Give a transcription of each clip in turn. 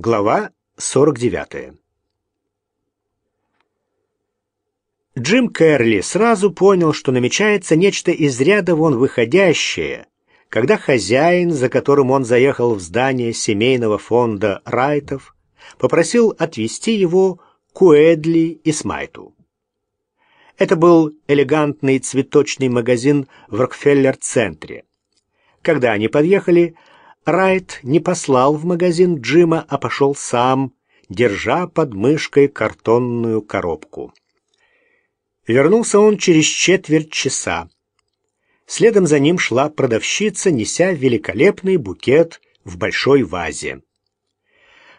Глава 49 Джим Керли сразу понял, что намечается нечто из ряда вон выходящее, когда хозяин, за которым он заехал в здание семейного фонда Райтов, попросил отвезти его к Уэдли и Смайту. Это был элегантный цветочный магазин в Рокфеллер-центре. Когда они подъехали, Райт не послал в магазин Джима, а пошел сам, держа под мышкой картонную коробку. Вернулся он через четверть часа. Следом за ним шла продавщица, неся великолепный букет в большой вазе.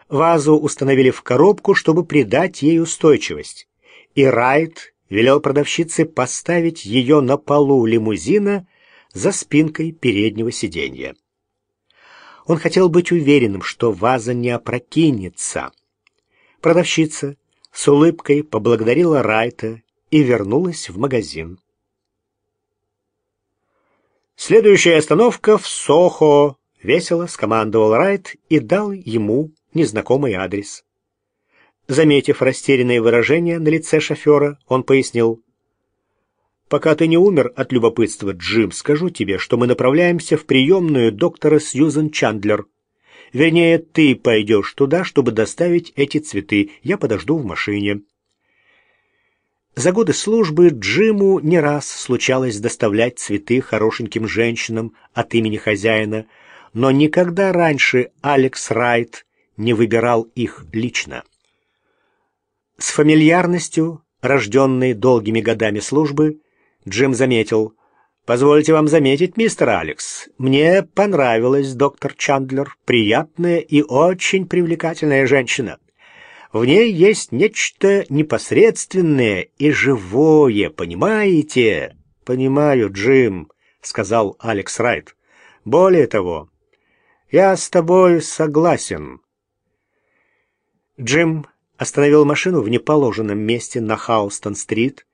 Вазу установили в коробку, чтобы придать ей устойчивость, и Райт велел продавщице поставить ее на полу лимузина за спинкой переднего сиденья. Он хотел быть уверенным, что ваза не опрокинется. Продавщица с улыбкой поблагодарила Райта и вернулась в магазин. «Следующая остановка в Сохо», — весело скомандовал Райт и дал ему незнакомый адрес. Заметив растерянное выражение на лице шофера, он пояснил. Пока ты не умер от любопытства, Джим, скажу тебе, что мы направляемся в приемную доктора Сьюзен Чандлер. Вернее, ты пойдешь туда, чтобы доставить эти цветы. Я подожду в машине. За годы службы Джиму не раз случалось доставлять цветы хорошеньким женщинам от имени хозяина, но никогда раньше Алекс Райт не выбирал их лично. С фамильярностью, рожденной долгими годами службы, Джим заметил. «Позвольте вам заметить, мистер Алекс, мне понравилась доктор Чандлер, приятная и очень привлекательная женщина. В ней есть нечто непосредственное и живое, понимаете?» «Понимаю, Джим», — сказал Алекс Райт. «Более того, я с тобой согласен». Джим остановил машину в неположенном месте на Хаустон-стрит,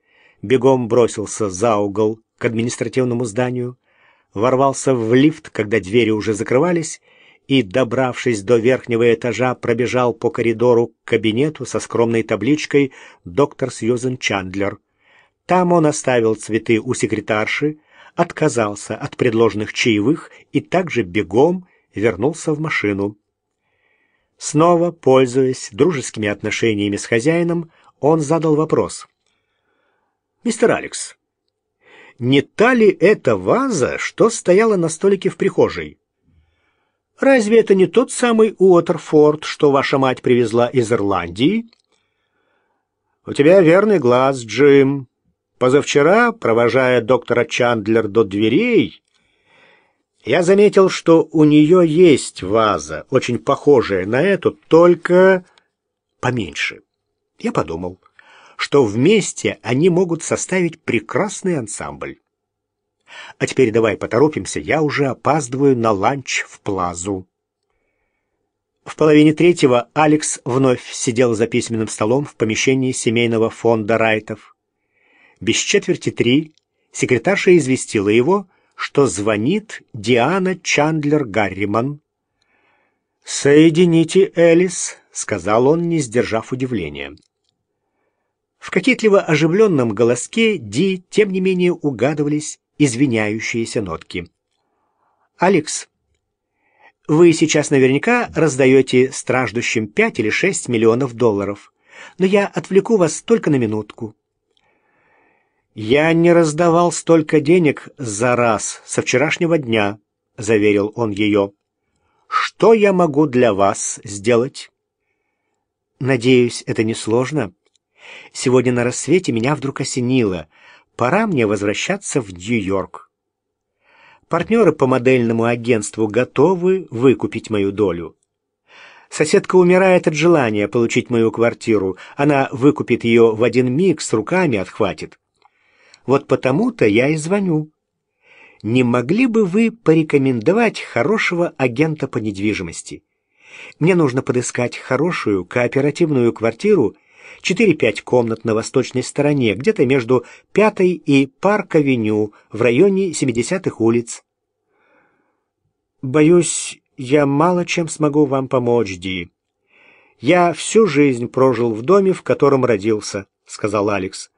бегом бросился за угол к административному зданию, ворвался в лифт, когда двери уже закрывались, и, добравшись до верхнего этажа, пробежал по коридору к кабинету со скромной табличкой «Доктор Сьюзен Чандлер». Там он оставил цветы у секретарши, отказался от предложенных чаевых и также бегом вернулся в машину. Снова, пользуясь дружескими отношениями с хозяином, он задал вопрос. «Мистер Алекс, не та ли это ваза, что стояла на столике в прихожей?» «Разве это не тот самый Уотерфорд, что ваша мать привезла из Ирландии?» «У тебя верный глаз, Джим. Позавчера, провожая доктора Чандлер до дверей, я заметил, что у нее есть ваза, очень похожая на эту, только поменьше. Я подумал, что вместе они могут составить прекрасный ансамбль. А теперь давай поторопимся, я уже опаздываю на ланч в Плазу. В половине третьего Алекс вновь сидел за письменным столом в помещении семейного фонда Райтов. Без четверти три секретарша известила его, что звонит Диана Чандлер Гарриман. «Соедините, Элис», — сказал он, не сдержав удивления. В кокетливо оживленном голоске Ди, тем не менее, угадывались извиняющиеся нотки. «Алекс, вы сейчас наверняка раздаете страждущим пять или шесть миллионов долларов, но я отвлеку вас только на минутку. Я не раздавал столько денег за раз со вчерашнего дня, заверил он ее. Что я могу для вас сделать? Надеюсь, это несложно. Сегодня на рассвете меня вдруг осенило. Пора мне возвращаться в Нью-Йорк. Партнеры по модельному агентству готовы выкупить мою долю. Соседка умирает от желания получить мою квартиру. Она выкупит ее в один миг, с руками отхватит. Вот потому-то я и звоню. Не могли бы вы порекомендовать хорошего агента по недвижимости? Мне нужно подыскать хорошую кооперативную квартиру 4-5 комнат на восточной стороне, где-то между Пятой и Парк-авеню в районе 70-х улиц. Боюсь, я мало чем смогу вам помочь, Ди. «Я всю жизнь прожил в доме, в котором родился», — сказал Алекс.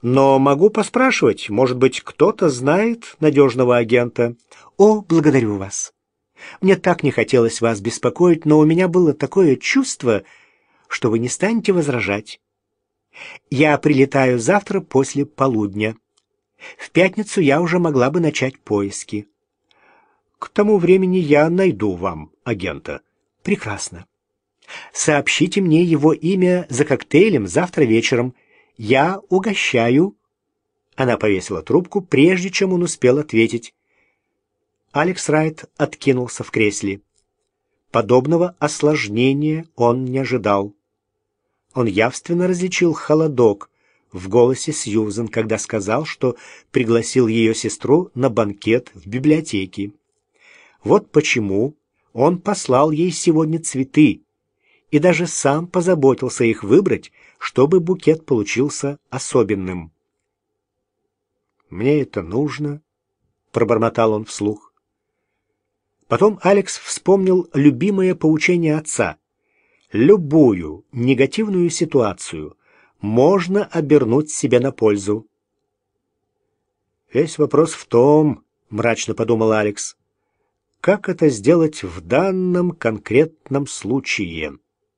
«Но могу поспрашивать, может быть, кто-то знает надежного агента». «О, благодарю вас. Мне так не хотелось вас беспокоить, но у меня было такое чувство, что вы не станете возражать. Я прилетаю завтра после полудня. В пятницу я уже могла бы начать поиски. К тому времени я найду вам агента. Прекрасно. Сообщите мне его имя за коктейлем завтра вечером. Я угощаю. Она повесила трубку, прежде чем он успел ответить. Алекс Райт откинулся в кресле. Подобного осложнения он не ожидал. Он явственно различил холодок в голосе Сьюзен, когда сказал, что пригласил ее сестру на банкет в библиотеке. Вот почему он послал ей сегодня цветы и даже сам позаботился их выбрать, чтобы букет получился особенным. «Мне это нужно», — пробормотал он вслух. Потом Алекс вспомнил любимое поучение отца. Любую негативную ситуацию можно обернуть себе на пользу. «Весь вопрос в том, — мрачно подумал Алекс, — как это сделать в данном конкретном случае?»